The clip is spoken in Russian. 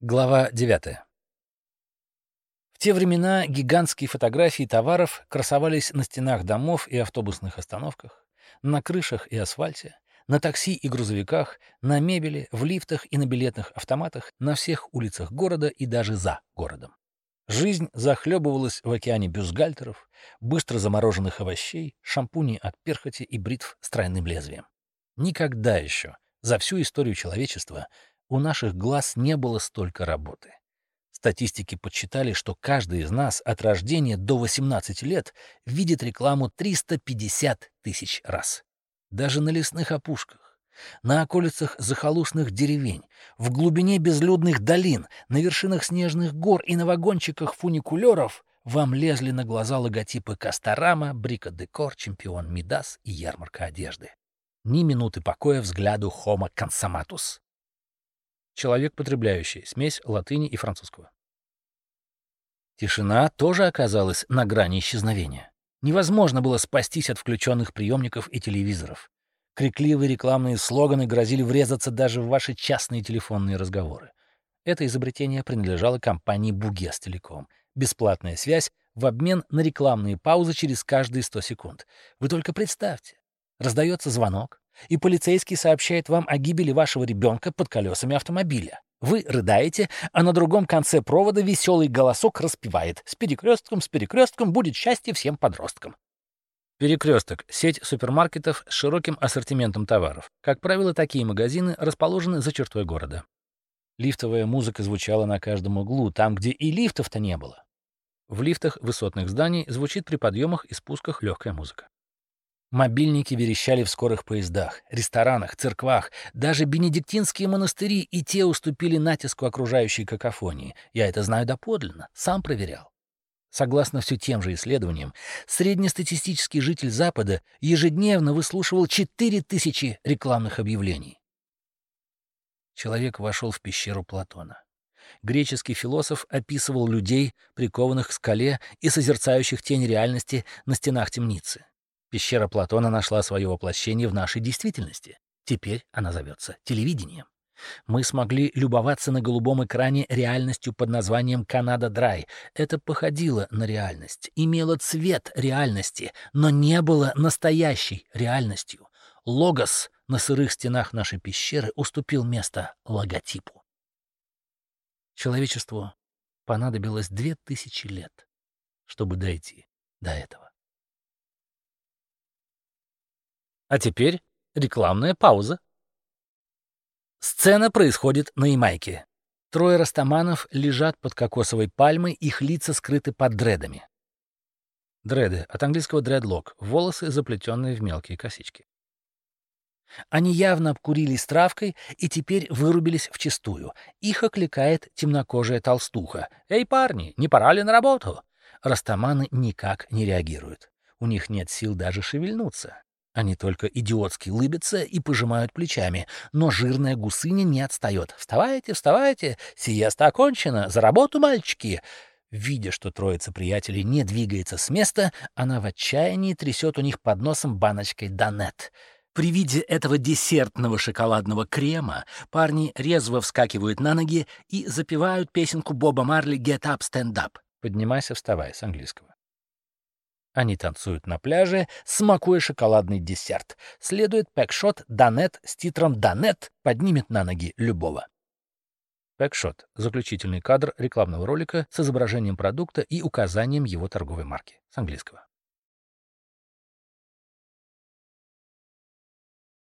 Глава 9. В те времена гигантские фотографии товаров красовались на стенах домов и автобусных остановках, на крышах и асфальте, на такси и грузовиках, на мебели, в лифтах и на билетных автоматах, на всех улицах города и даже за городом. Жизнь захлебывалась в океане бюстгальтеров, быстро замороженных овощей, шампуней от перхоти и бритв с тройным лезвием. Никогда еще за всю историю человечества у наших глаз не было столько работы. Статистики подсчитали, что каждый из нас от рождения до 18 лет видит рекламу 350 тысяч раз. Даже на лесных опушках, на околицах захолустных деревень, в глубине безлюдных долин, на вершинах снежных гор и на вагончиках фуникулеров вам лезли на глаза логотипы Касторама, Брика Декор, Чемпион Мидас и Ярмарка одежды. Ни минуты покоя взгляду Homo Consumatus человек, потребляющий смесь латыни и французского. Тишина тоже оказалась на грани исчезновения. Невозможно было спастись от включенных приемников и телевизоров. Крикливые рекламные слоганы грозили врезаться даже в ваши частные телефонные разговоры. Это изобретение принадлежало компании Бугес Телеком. Бесплатная связь в обмен на рекламные паузы через каждые 100 секунд. Вы только представьте. Раздается звонок, и полицейский сообщает вам о гибели вашего ребенка под колесами автомобиля. Вы рыдаете, а на другом конце провода веселый голосок распевает «С перекрестком, с перекрестком будет счастье всем подросткам». Перекресток — сеть супермаркетов с широким ассортиментом товаров. Как правило, такие магазины расположены за чертой города. Лифтовая музыка звучала на каждом углу, там, где и лифтов-то не было. В лифтах высотных зданий звучит при подъемах и спусках легкая музыка. Мобильники верещали в скорых поездах, ресторанах, церквах, даже бенедиктинские монастыри и те уступили натиску окружающей какофонии. Я это знаю доподлинно, сам проверял. Согласно все тем же исследованиям, среднестатистический житель Запада ежедневно выслушивал 4000 рекламных объявлений. Человек вошел в пещеру Платона. Греческий философ описывал людей, прикованных к скале и созерцающих тень реальности на стенах темницы. Пещера Платона нашла свое воплощение в нашей действительности. Теперь она зовется телевидением. Мы смогли любоваться на голубом экране реальностью под названием «Канада Драй». Это походило на реальность, имело цвет реальности, но не было настоящей реальностью. Логос на сырых стенах нашей пещеры уступил место логотипу. Человечеству понадобилось две тысячи лет, чтобы дойти до этого. А теперь рекламная пауза. Сцена происходит на Ямайке. Трое растаманов лежат под кокосовой пальмой, их лица скрыты под дредами. Дреды, от английского dreadlock, волосы, заплетенные в мелкие косички. Они явно обкурились травкой и теперь вырубились вчистую. Их окликает темнокожая толстуха. «Эй, парни, не пора ли на работу?» Растаманы никак не реагируют. У них нет сил даже шевельнуться. Они только идиотски лыбятся и пожимают плечами, но жирная гусыня не отстает. «Вставайте, вставайте! Сиеста окончена! За работу, мальчики!» Видя, что троица приятелей не двигается с места, она в отчаянии трясет у них под носом баночкой «Донет». При виде этого десертного шоколадного крема парни резво вскакивают на ноги и запевают песенку Боба Марли «Get up, stand up». «Поднимайся, вставай» с английского. Они танцуют на пляже, смакуя шоколадный десерт. Следует пэкшот «Донет» с титром «Донет» поднимет на ноги любого. Пэкшот — заключительный кадр рекламного ролика с изображением продукта и указанием его торговой марки с английского.